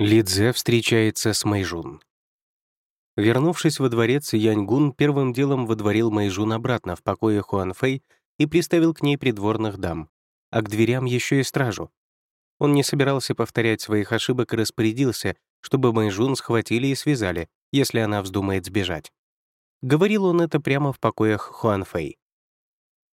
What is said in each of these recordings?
Лидзе встречается с Майжун. Вернувшись во дворец, Яньгун первым делом водворил Майжун обратно в покое Хуанфэй и приставил к ней придворных дам, а к дверям еще и стражу. Он не собирался повторять своих ошибок и распорядился, чтобы Майжун схватили и связали, если она вздумает сбежать. Говорил он это прямо в покоях Хуанфэй.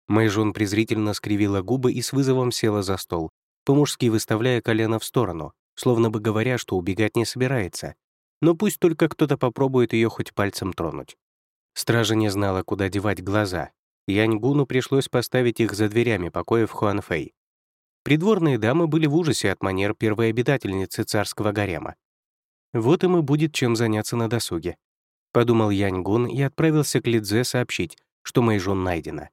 Майжун презрительно скривила губы и с вызовом села за стол, по-мужски выставляя колено в сторону, словно бы говоря, что убегать не собирается. Но пусть только кто-то попробует ее хоть пальцем тронуть. Стража не знала, куда девать глаза. Яньгуну пришлось поставить их за дверями покоев Хуанфэй. Придворные дамы были в ужасе от манер первой обитательницы царского гарема. «Вот им и будет чем заняться на досуге», — подумал Яньгун и отправился к Лидзе сообщить, что Мэйжун найдена.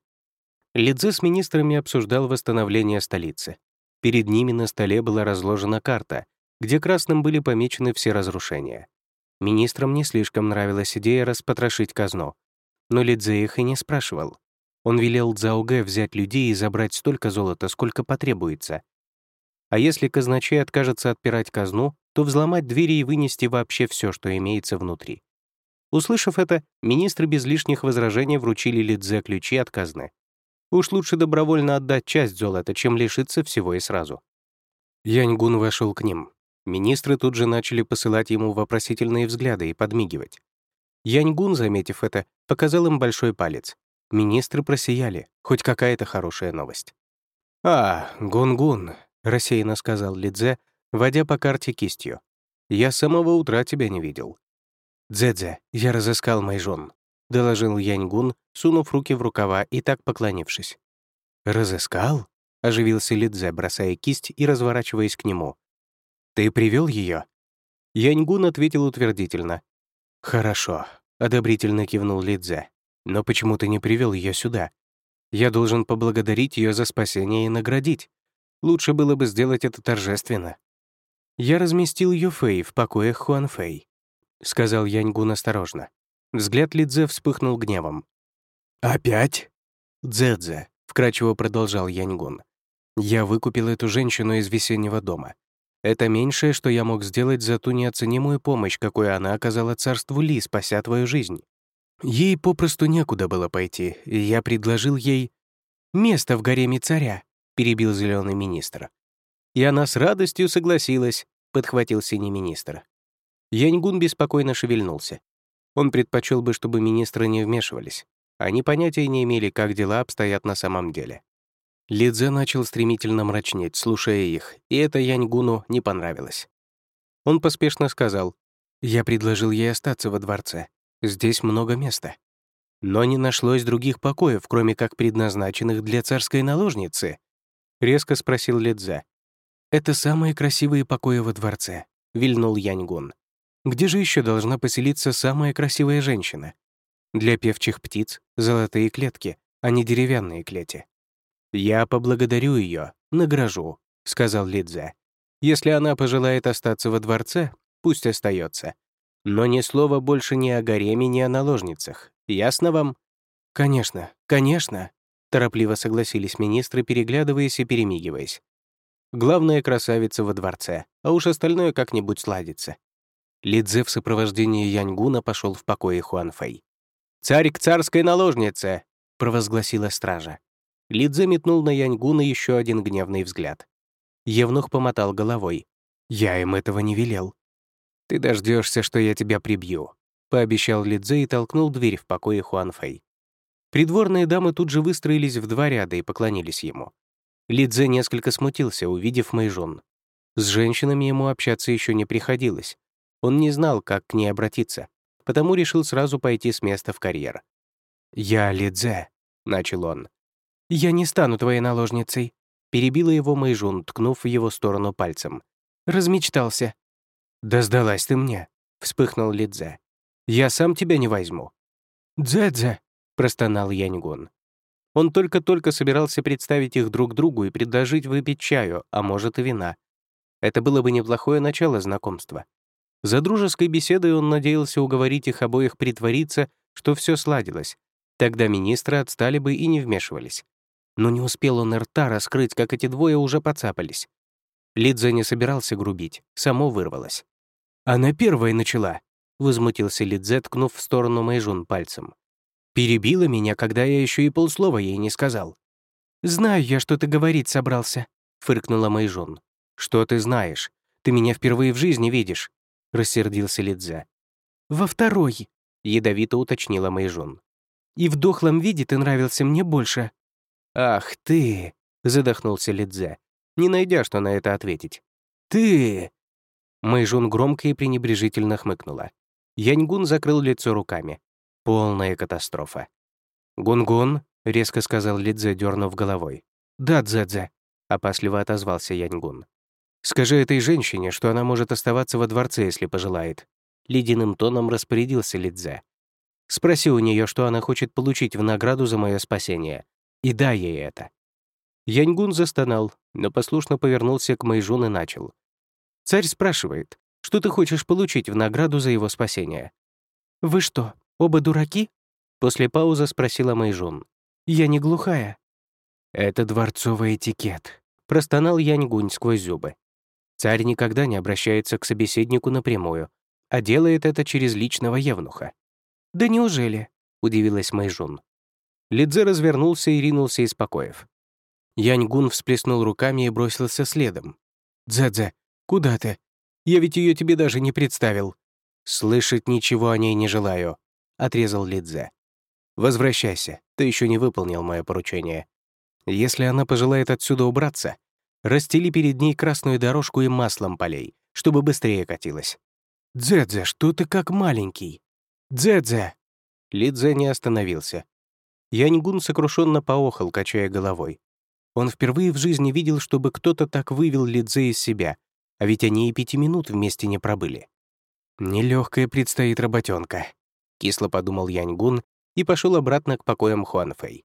Лидзе с министрами обсуждал восстановление столицы. Перед ними на столе была разложена карта, где красным были помечены все разрушения. Министрам не слишком нравилась идея распотрошить казну, но Лидзе их и не спрашивал. Он велел Цзаоге взять людей и забрать столько золота, сколько потребуется. А если казначей откажется отпирать казну, то взломать двери и вынести вообще все, что имеется внутри. Услышав это, министры без лишних возражений вручили Лидзе ключи от казны. Уж лучше добровольно отдать часть золота, чем лишиться всего и сразу. Яньгун вошел к ним, Министры тут же начали посылать ему вопросительные взгляды и подмигивать. Яньгун, заметив это, показал им большой палец. Министры просияли, хоть какая-то хорошая новость. «А, Гун-Гун», — рассеянно сказал Лидзе, водя по карте кистью. «Я с самого утра тебя не видел». «Дзэдзе, я разыскал Майжон», — доложил Яньгун, сунув руки в рукава и так поклонившись. «Разыскал?» — оживился Лидзе, бросая кисть и разворачиваясь к нему. «Ты привел ее? Яньгун ответил утвердительно. «Хорошо», — одобрительно кивнул Лидзе. «Но почему ты не привел ее сюда? Я должен поблагодарить ее за спасение и наградить. Лучше было бы сделать это торжественно». «Я разместил Юфэй в покоях Хуанфэй», — сказал Яньгун осторожно. Взгляд Лидзе вспыхнул гневом. «Опять?» «Дзэдзе», — вкрадчиво продолжал Яньгун. «Я выкупил эту женщину из весеннего дома. Это меньшее, что я мог сделать за ту неоценимую помощь, какую она оказала царству Ли, спася твою жизнь. Ей попросту некуда было пойти, и я предложил ей место в гареме царя, перебил зеленый министр. И она с радостью согласилась, подхватил синий министр. Яньгун беспокойно шевельнулся. Он предпочел бы, чтобы министры не вмешивались. Они понятия не имели, как дела обстоят на самом деле. Лидзе начал стремительно мрачнеть, слушая их, и это Яньгуну не понравилось. Он поспешно сказал, «Я предложил ей остаться во дворце. Здесь много места». Но не нашлось других покоев, кроме как предназначенных для царской наложницы. Резко спросил Лидзе. «Это самые красивые покои во дворце», — вильнул Яньгун. «Где же еще должна поселиться самая красивая женщина? Для певчих птиц — золотые клетки, а не деревянные клети». «Я поблагодарю ее, награжу», — сказал Лидзе. «Если она пожелает остаться во дворце, пусть остается. Но ни слова больше ни о гареме, ни о наложницах. Ясно вам?» «Конечно, конечно», — торопливо согласились министры, переглядываясь и перемигиваясь. «Главная красавица во дворце, а уж остальное как-нибудь сладится». Лидзе в сопровождении Яньгуна пошел в покое Хуанфэй. «Царь к царской наложнице!» — провозгласила стража. Лидзе метнул на Яньгуна еще один гневный взгляд. Евнух помотал головой. «Я им этого не велел». «Ты дождешься, что я тебя прибью», — пообещал Лидзе и толкнул дверь в покое Хуанфэй. Придворные дамы тут же выстроились в два ряда и поклонились ему. Лидзе несколько смутился, увидев Мэйжун. С женщинами ему общаться еще не приходилось. Он не знал, как к ней обратиться, потому решил сразу пойти с места в карьер. «Я Лидзе», — начал он. «Я не стану твоей наложницей», — перебила его Мэйжун, ткнув в его сторону пальцем. «Размечтался». «Да сдалась ты мне», — вспыхнул Лидзе. «Я сам тебя не возьму». «Дзэ-дзэ», — простонал Яньгун. Он только-только собирался представить их друг другу и предложить выпить чаю, а может и вина. Это было бы неплохое начало знакомства. За дружеской беседой он надеялся уговорить их обоих притвориться, что все сладилось. Тогда министры отстали бы и не вмешивались но не успел он рта раскрыть, как эти двое уже поцапались. Лидзе не собирался грубить, само вырвалось. Она первая начала», — возмутился Лидзе, ткнув в сторону Мэйжун пальцем. «Перебила меня, когда я еще и полслова ей не сказал». «Знаю я, что ты говорить собрался», — фыркнула Мэйжун. «Что ты знаешь? Ты меня впервые в жизни видишь», — рассердился Лидзе. «Во второй», — ядовито уточнила Мэйжун. «И в дохлом виде ты нравился мне больше». «Ах ты!» — задохнулся Лидзе, не найдя, что на это ответить. «Ты!» Мэйжун громко и пренебрежительно хмыкнула. Яньгун закрыл лицо руками. Полная катастрофа. «Гун-гун», — резко сказал Лидзе, дернув головой. «Да, Дзэдзе», — опасливо отозвался Яньгун. «Скажи этой женщине, что она может оставаться во дворце, если пожелает». Ледяным тоном распорядился Лидзе. «Спроси у нее, что она хочет получить в награду за мое спасение, и дай ей это». Яньгун застонал, но послушно повернулся к Мэйжун и начал. «Царь спрашивает, что ты хочешь получить в награду за его спасение?» «Вы что, оба дураки?» После паузы спросила Мэйжун. «Я не глухая». «Это дворцовый этикет», — простонал Яньгунь сквозь зубы. Царь никогда не обращается к собеседнику напрямую, а делает это через личного евнуха. «Да неужели?» — удивилась Мэйжун. Лидзе развернулся и ринулся из покоев. Яньгун всплеснул руками и бросился следом. «Дзэдзе, куда ты? Я ведь ее тебе даже не представил». «Слышать ничего о ней не желаю», — отрезал Лидзе. «Возвращайся, ты еще не выполнил мое поручение. Если она пожелает отсюда убраться, расстели перед ней красную дорожку и маслом полей, чтобы быстрее катилась». «Дзэдзе, что ты как маленький?» «Дзэдзе!» Лидзе не остановился. Яньгун сокрушенно поохал, качая головой. Он впервые в жизни видел, чтобы кто-то так вывел Лидзе из себя, а ведь они и пяти минут вместе не пробыли. «Нелегкая предстоит работенка», — кисло подумал Яньгун и пошел обратно к покоям Хуанфэй.